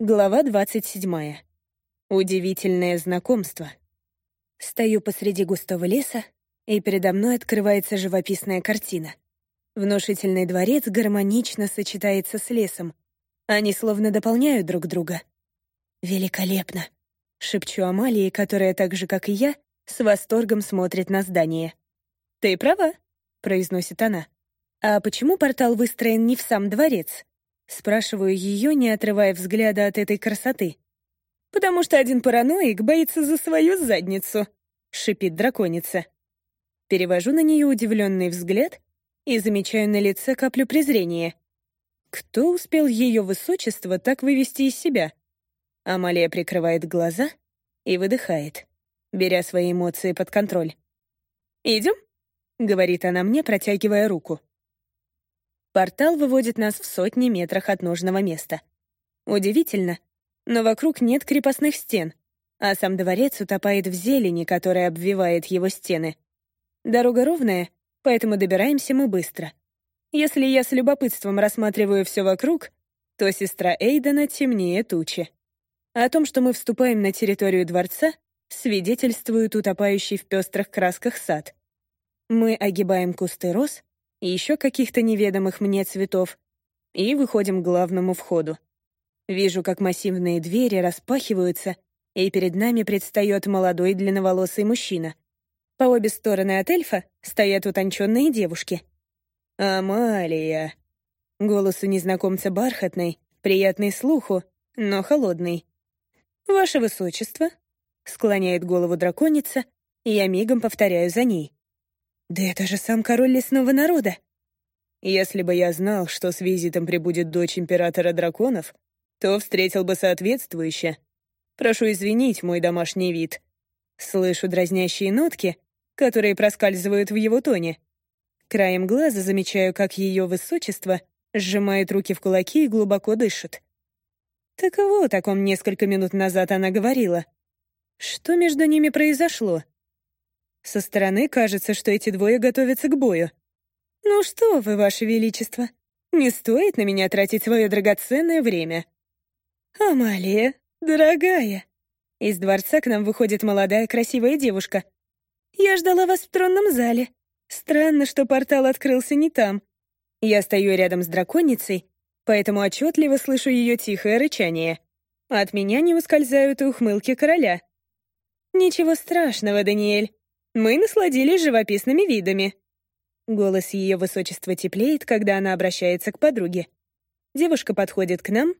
Глава 27. Удивительное знакомство. Стою посреди густого леса, и передо мной открывается живописная картина. Внушительный дворец гармонично сочетается с лесом. Они словно дополняют друг друга. «Великолепно!» — шепчу Амалии, которая так же, как и я, с восторгом смотрит на здание. «Ты права», — произносит она. «А почему портал выстроен не в сам дворец?» Спрашиваю ее, не отрывая взгляда от этой красоты. «Потому что один параноик боится за свою задницу», — шипит драконица. Перевожу на нее удивленный взгляд и замечаю на лице каплю презрения. Кто успел ее высочество так вывести из себя? Амалия прикрывает глаза и выдыхает, беря свои эмоции под контроль. «Идем?» — говорит она мне, протягивая руку. Портал выводит нас в сотни метрах от нужного места. Удивительно, но вокруг нет крепостных стен, а сам дворец утопает в зелени, которая обвивает его стены. Дорога ровная, поэтому добираемся мы быстро. Если я с любопытством рассматриваю все вокруг, то сестра Эйдена темнее тучи. О том, что мы вступаем на территорию дворца, свидетельствует утопающий в пестрых красках сад. Мы огибаем кусты роз, и еще каких-то неведомых мне цветов, и выходим к главному входу. Вижу, как массивные двери распахиваются, и перед нами предстает молодой длинноволосый мужчина. По обе стороны от эльфа стоят утонченные девушки. «Амалия!» Голос у незнакомца бархатный, приятный слуху, но холодный. «Ваше высочество!» — склоняет голову драконица, и я мигом повторяю за ней. Да это же сам король лесного народа. Если бы я знал, что с визитом прибудет дочь императора драконов, то встретил бы соответствующе. Прошу извинить мой домашний вид. Слышу дразнящие нотки, которые проскальзывают в его тоне. Краем глаза замечаю, как ее высочество сжимает руки в кулаки и глубоко дышит. Так вот, о ком несколько минут назад она говорила. Что между ними произошло? Со стороны кажется, что эти двое готовятся к бою. «Ну что вы, Ваше Величество, не стоит на меня тратить свое драгоценное время». «Амалия, дорогая!» Из дворца к нам выходит молодая красивая девушка. «Я ждала вас в тронном зале. Странно, что портал открылся не там. Я стою рядом с драконицей, поэтому отчетливо слышу ее тихое рычание. От меня не ускользают и ухмылки короля. «Ничего страшного, Даниэль. Мы насладились живописными видами». Голос ее высочества теплеет, когда она обращается к подруге. Девушка подходит к нам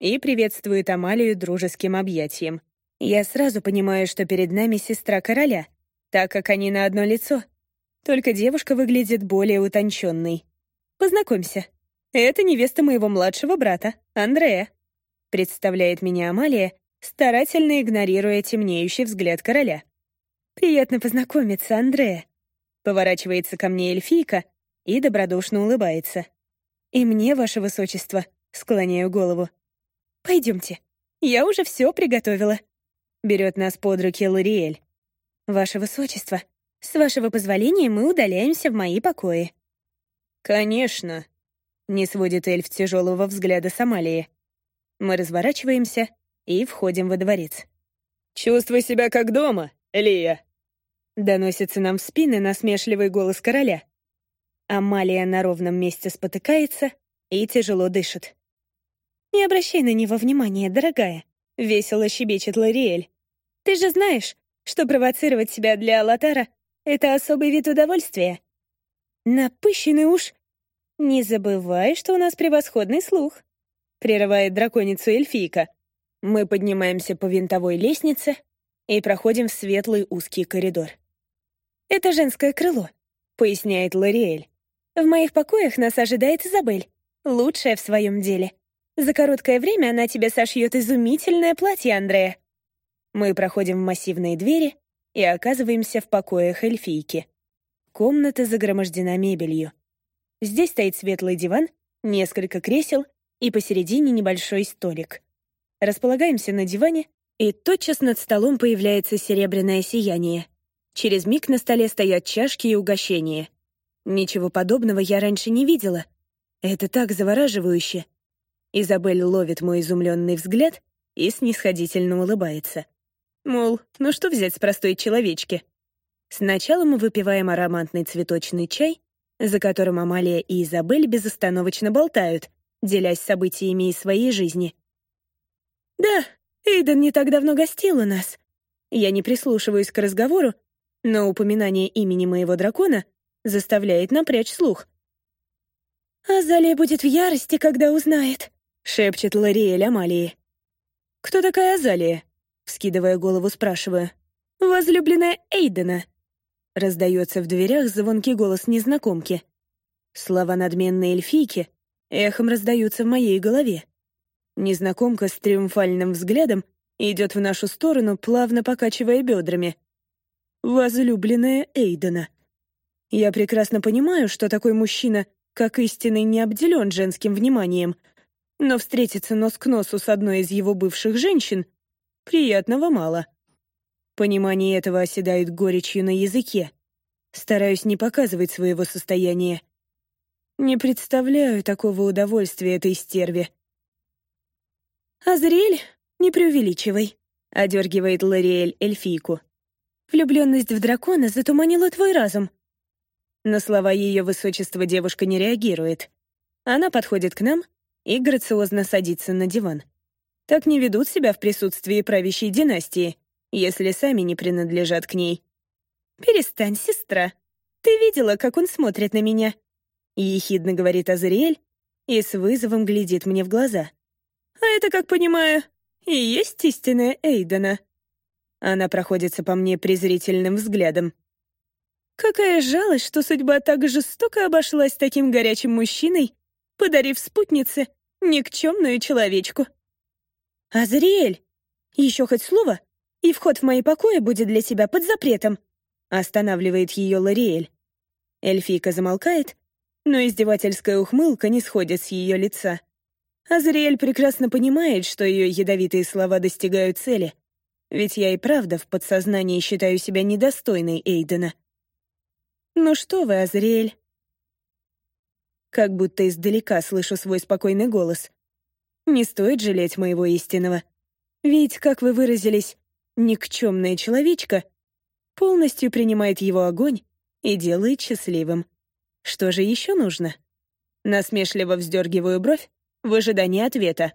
и приветствует Амалию дружеским объятием. Я сразу понимаю, что перед нами сестра короля, так как они на одно лицо. Только девушка выглядит более утонченной. Познакомься. Это невеста моего младшего брата, Андрея. Представляет меня Амалия, старательно игнорируя темнеющий взгляд короля. «Приятно познакомиться, Андрея». Поворачивается ко мне эльфийка и добродушно улыбается. «И мне, ваше высочество», — склоняю голову. «Пойдемте, я уже все приготовила». Берет нас под руки Лориэль. «Ваше высочество, с вашего позволения мы удаляемся в мои покои». «Конечно», — не сводит эльф тяжелого взгляда с Амалии. Мы разворачиваемся и входим во дворец. «Чувствуй себя как дома, Лия!» Доносится нам в спины насмешливый голос короля. Амалия на ровном месте спотыкается и тяжело дышит. «Не обращай на него внимания, дорогая», — весело щебечет Лориэль. «Ты же знаешь, что провоцировать себя для Алатара — это особый вид удовольствия. Напыщенный уж. Не забывай, что у нас превосходный слух», — прерывает драконицу эльфийка. Мы поднимаемся по винтовой лестнице, и проходим в светлый узкий коридор. «Это женское крыло», — поясняет Лориэль. «В моих покоях нас ожидает Изабель, лучшая в своем деле. За короткое время она тебе сошьет изумительное платье, Андрея». Мы проходим в массивные двери и оказываемся в покоях эльфийки. Комната загромождена мебелью. Здесь стоит светлый диван, несколько кресел и посередине небольшой столик. Располагаемся на диване и тотчас над столом появляется серебряное сияние. Через миг на столе стоят чашки и угощения. Ничего подобного я раньше не видела. Это так завораживающе. Изабель ловит мой изумленный взгляд и снисходительно улыбается. Мол, ну что взять с простой человечки? Сначала мы выпиваем ароматный цветочный чай, за которым Амалия и Изабель безостановочно болтают, делясь событиями из своей жизни. «Да, Эйден не так давно гостил у нас». Я не прислушиваюсь к разговору, но упоминание имени моего дракона заставляет напрячь слух. «Азалия будет в ярости, когда узнает», — шепчет Лориэль Амалии. «Кто такая Азалия?» — вскидывая голову, спрашиваю. «Возлюбленная Эйдена», — раздается в дверях звонкий голос незнакомки. Слова надменной эльфийки эхом раздаются в моей голове. Незнакомка с триумфальным взглядом идет в нашу сторону, плавно покачивая бедрами. Возлюбленная Эйдена. Я прекрасно понимаю, что такой мужчина, как истинный, не обделен женским вниманием, но встретиться нос к носу с одной из его бывших женщин приятного мало. Понимание этого оседает горечью на языке. Стараюсь не показывать своего состояния. Не представляю такого удовольствия этой стерве. «Азриэль, не преувеличивай», — одергивает Лориэль эльфийку. «Влюбленность в дракона затуманила твой разум». На слова ее высочества девушка не реагирует. Она подходит к нам и грациозно садится на диван. Так не ведут себя в присутствии правящей династии, если сами не принадлежат к ней. «Перестань, сестра. Ты видела, как он смотрит на меня?» Ехидно говорит Азриэль и с вызовом глядит мне в глаза. А это, как понимаю, и есть истинная Эйдена. Она проходится по мне презрительным взглядом. Какая жалость, что судьба так жестоко обошлась таким горячим мужчиной, подарив спутнице никчемную человечку. «Азриэль, еще хоть слово, и вход в мои покои будет для тебя под запретом», останавливает ее Лориэль. Эльфийка замолкает, но издевательская ухмылка не сходит с ее лица. Азриэль прекрасно понимает, что ее ядовитые слова достигают цели. Ведь я и правда в подсознании считаю себя недостойной Эйдена. «Ну что вы, Азриэль?» Как будто издалека слышу свой спокойный голос. «Не стоит жалеть моего истинного. Ведь, как вы выразились, никчемная человечка полностью принимает его огонь и делает счастливым. Что же еще нужно?» Насмешливо вздергиваю бровь, в ожидании ответа.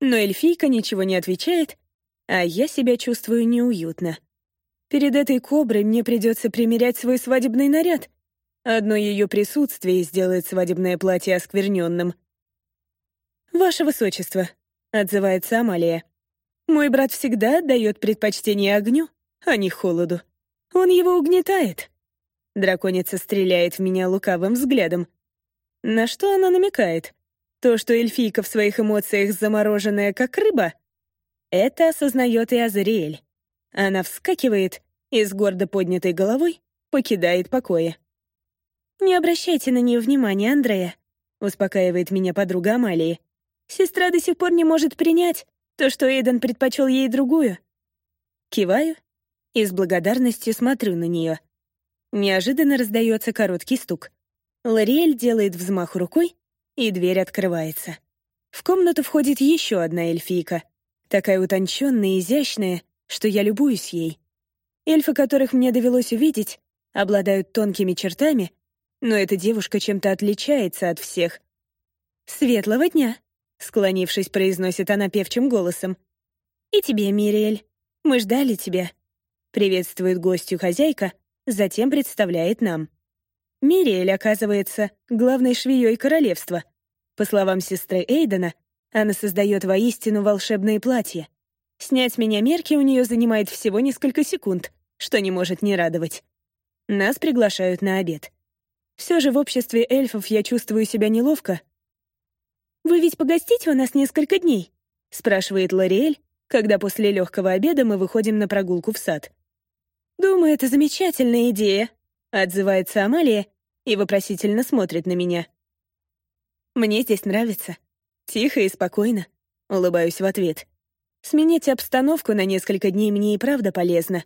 Но эльфийка ничего не отвечает, а я себя чувствую неуютно. Перед этой коброй мне придется примерять свой свадебный наряд. Одно ее присутствие сделает свадебное платье оскверненным. «Ваше высочество», — отзывается Амалия, «мой брат всегда отдает предпочтение огню, а не холоду. Он его угнетает». Драконица стреляет в меня лукавым взглядом. На что она намекает? То, что эльфийка в своих эмоциях замороженная, как рыба, это осознает и Азариэль. Она вскакивает и с гордо поднятой головой покидает покои. «Не обращайте на нее внимания, Андрея», — успокаивает меня подруга Амалии. «Сестра до сих пор не может принять то, что Эйден предпочел ей другую». Киваю и с благодарностью смотрю на нее. Неожиданно раздается короткий стук. Лориэль делает взмах рукой, и дверь открывается. В комнату входит еще одна эльфийка, такая утонченная и изящная, что я любуюсь ей. Эльфы, которых мне довелось увидеть, обладают тонкими чертами, но эта девушка чем-то отличается от всех. «Светлого дня!» — склонившись, произносит она певчим голосом. «И тебе, Мириэль. Мы ждали тебя». Приветствует гостью хозяйка, затем представляет нам. Мириэль, оказывается, главной швеей королевства. По словам сестры Эйдена, она создает воистину волшебные платья. Снять меня мерки у нее занимает всего несколько секунд, что не может не радовать. Нас приглашают на обед. Все же в обществе эльфов я чувствую себя неловко. «Вы ведь погостите у нас несколько дней?» — спрашивает Лориэль, когда после легкого обеда мы выходим на прогулку в сад. «Думаю, это замечательная идея», — отзывается Амалия и вопросительно смотрит на меня. «Мне здесь нравится. Тихо и спокойно», — улыбаюсь в ответ. «Сменить обстановку на несколько дней мне и правда полезно.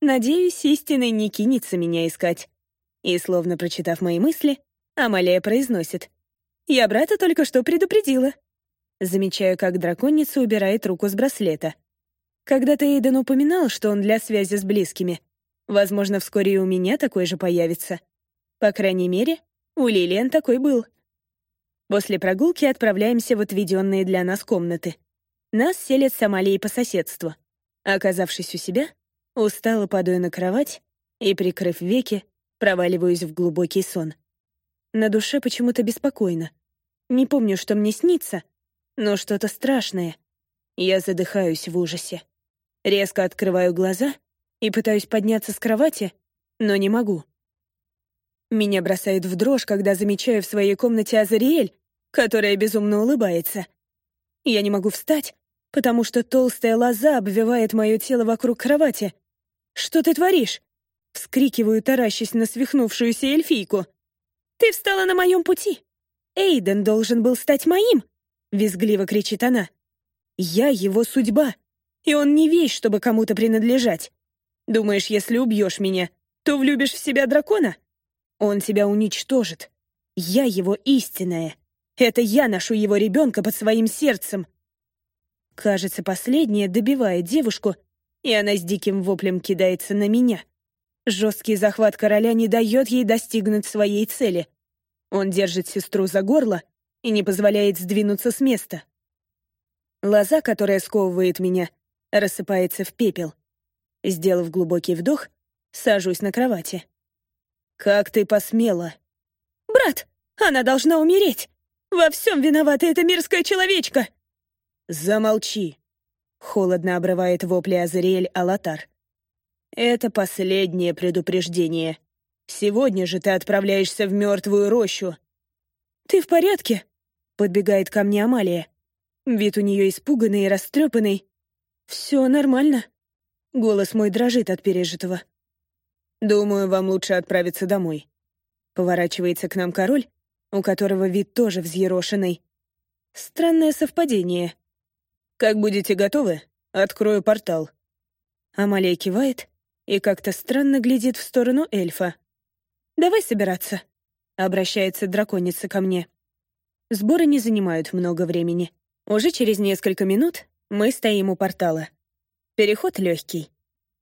Надеюсь, истинный не кинется меня искать». И, словно прочитав мои мысли, Амалия произносит. «Я брата только что предупредила. Замечаю, как драконица убирает руку с браслета. Когда-то Эйден упоминал, что он для связи с близкими. Возможно, вскоре и у меня такой же появится. По крайней мере, у Лилиан такой был. После прогулки отправляемся в отведенные для нас комнаты. Нас селят с Амалией по соседству. Оказавшись у себя, устало падаю на кровать и, прикрыв веки, проваливаюсь в глубокий сон. На душе почему-то беспокойно. Не помню, что мне снится, но что-то страшное. Я задыхаюсь в ужасе. Резко открываю глаза и пытаюсь подняться с кровати, но не могу. Меня бросает в дрожь, когда замечаю в своей комнате Азариэль, которая безумно улыбается. Я не могу встать, потому что толстая лоза обвивает мое тело вокруг кровати. «Что ты творишь?» Вскрикиваю, таращась на свихнувшуюся эльфийку. «Ты встала на моем пути! Эйден должен был стать моим!» Визгливо кричит она. «Я его судьба, и он не вещь, чтобы кому-то принадлежать. Думаешь, если убьешь меня, то влюбишь в себя дракона? Он тебя уничтожит. Я его истинная. Это я ношу его ребенка под своим сердцем. Кажется, последняя добивает девушку, и она с диким воплем кидается на меня. Жесткий захват короля не дает ей достигнуть своей цели. Он держит сестру за горло и не позволяет сдвинуться с места. Лоза, которая сковывает меня, рассыпается в пепел. Сделав глубокий вдох, сажусь на кровати. «Как ты посмела?» «Брат, она должна умереть! Во всем виновата эта мирская человечка!» «Замолчи!» — холодно обрывает вопли Азариэль Алатар. «Это последнее предупреждение. Сегодня же ты отправляешься в мертвую рощу». «Ты в порядке?» — подбегает ко мне Амалия. Вид у нее испуганный и растрепанный. «Все нормально». Голос мой дрожит от пережитого. «Думаю, вам лучше отправиться домой». Поворачивается к нам король, у которого вид тоже взъерошенный. Странное совпадение. «Как будете готовы, открою портал». Амалия кивает и как-то странно глядит в сторону эльфа. «Давай собираться», — обращается драконица ко мне. Сборы не занимают много времени. Уже через несколько минут мы стоим у портала. Переход легкий.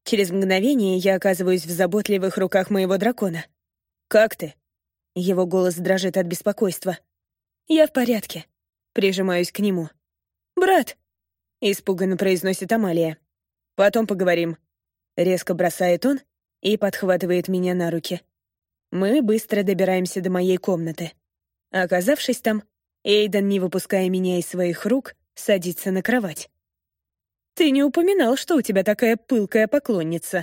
Через мгновение я оказываюсь в заботливых руках моего дракона. «Как ты?» Его голос дрожит от беспокойства. «Я в порядке». Прижимаюсь к нему. «Брат!» — испуганно произносит Амалия. «Потом поговорим». Резко бросает он и подхватывает меня на руки. Мы быстро добираемся до моей комнаты. Оказавшись там, Эйден, не выпуская меня из своих рук, садится на кровать. «Ты не упоминал, что у тебя такая пылкая поклонница»,